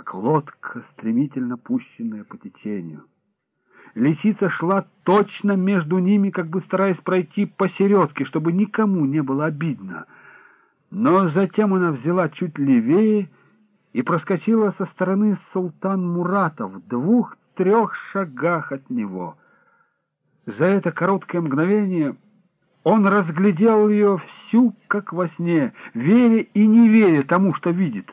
как лодка, стремительно пущенная по течению. Лисица шла точно между ними, как бы стараясь пройти посередке, чтобы никому не было обидно. Но затем она взяла чуть левее и проскочила со стороны султан Мурата в двух-трех шагах от него. За это короткое мгновение он разглядел ее всю, как во сне, веря и не веря тому, что видит.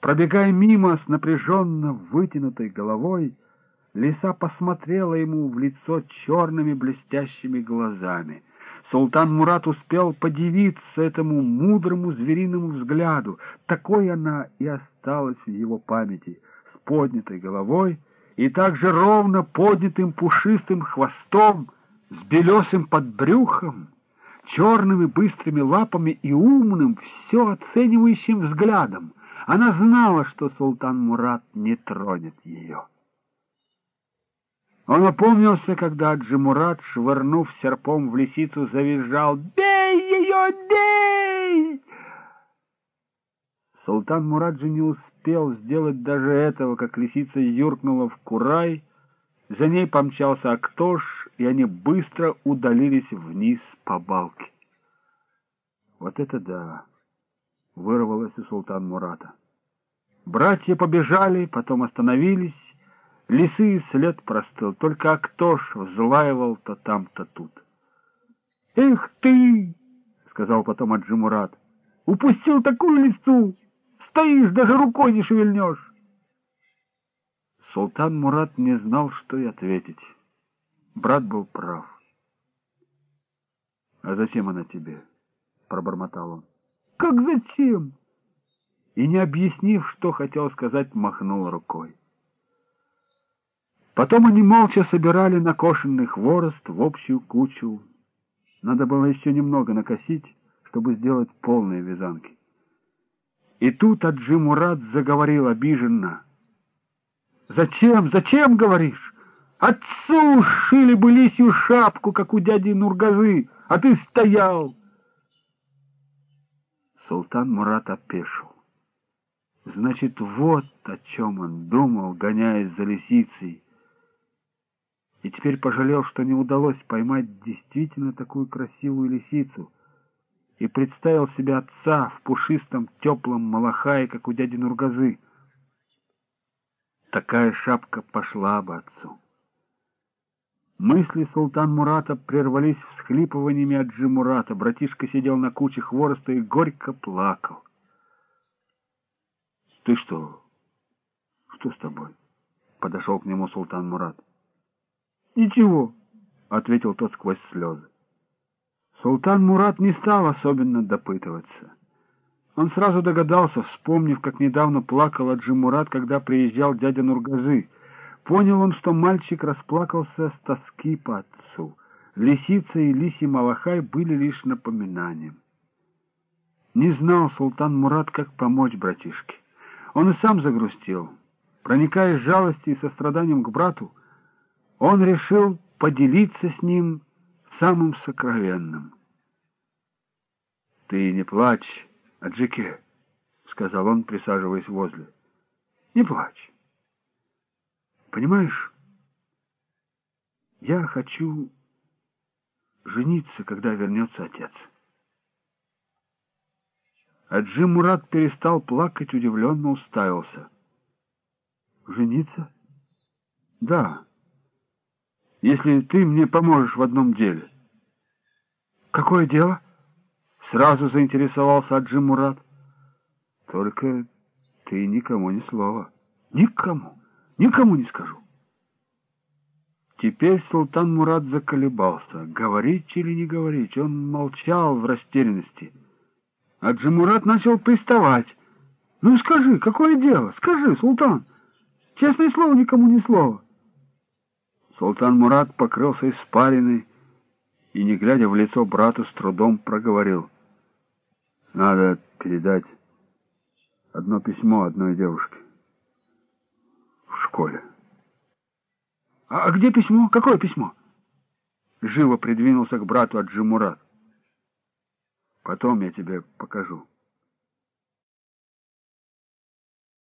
Пробегая мимо с напряженно вытянутой головой, Лиса посмотрела ему в лицо черными блестящими глазами. Султан Мурат успел подивиться этому мудрому звериному взгляду. Такой она и осталась в его памяти, с поднятой головой и также ровно поднятым пушистым хвостом, с белесым подбрюхом, черными быстрыми лапами и умным, все оценивающим взглядом. Она знала, что султан Мурат не тронет ее. Он опомнился, когда Джимурат, швырнув серпом в лисицу, завизжал «Бей ее, бей!» Султан Мурат же не успел сделать даже этого, как лисица юркнула в курай, за ней помчался Актош, и они быстро удалились вниз по балке. Вот это да! Вырвалось у султан Мурата. Братья побежали, потом остановились, Лисы и след простыл, только Актош взлаивал то там, то тут. — Эх ты! — сказал потом Аджимурат. — Упустил такую лису! Стоишь, даже рукой не шевельнешь! Султан Мурат не знал, что и ответить. Брат был прав. — А зачем она тебе? — пробормотал он. — Как зачем? И, не объяснив, что хотел сказать, махнул рукой. Потом они молча собирали накошенный хворост в общую кучу. Надо было еще немного накосить, чтобы сделать полные вязанки. И тут Аджимурат заговорил обиженно. «Зачем, зачем, говоришь? Отцу шили бы лисью шапку, как у дяди Нургазы, а ты стоял!» Султан Мурат опешил. Значит, вот о чем он думал, гоняясь за лисицей и теперь пожалел, что не удалось поймать действительно такую красивую лисицу, и представил себе отца в пушистом теплом малахае, как у дяди Нургазы. Такая шапка пошла бы отцу. Мысли султан Мурата прервались всхлипываниями от Джимурата. Братишка сидел на куче хвороста и горько плакал. — Ты что? Что с тобой? — подошел к нему султан Мурат. «Ничего», — ответил тот сквозь слезы. Султан Мурат не стал особенно допытываться. Он сразу догадался, вспомнив, как недавно плакал Аджи Мурат, когда приезжал дядя Нургазы. Понял он, что мальчик расплакался с тоски по отцу. Лисица и лисий Малахай были лишь напоминанием. Не знал Султан Мурат, как помочь братишке. Он и сам загрустил. Проникая жалостью и состраданием к брату, он решил поделиться с ним самым сокровенным. — Ты не плачь, Аджике, — сказал он, присаживаясь возле. — Не плачь. Понимаешь, я хочу жениться, когда вернется отец. Аджи Мурат перестал плакать, удивленно уставился. — Жениться? — Да если ты мне поможешь в одном деле. — Какое дело? — сразу заинтересовался Аджи Мурат. — Только ты никому ни слова. — Никому. Никому не скажу. Теперь султан Мурат заколебался, говорить или не говорить. Он молчал в растерянности. А Джимурат начал приставать. «Ну скажи, какое дело? Скажи, султан! Честное слово, никому ни слова!» Султан Мурат покрылся испариной и, не глядя в лицо брату, с трудом проговорил. «Надо передать одно письмо одной девушке в школе». «А, «А где письмо? Какое письмо?» Живо придвинулся к брату Аджимурат. «Потом я тебе покажу».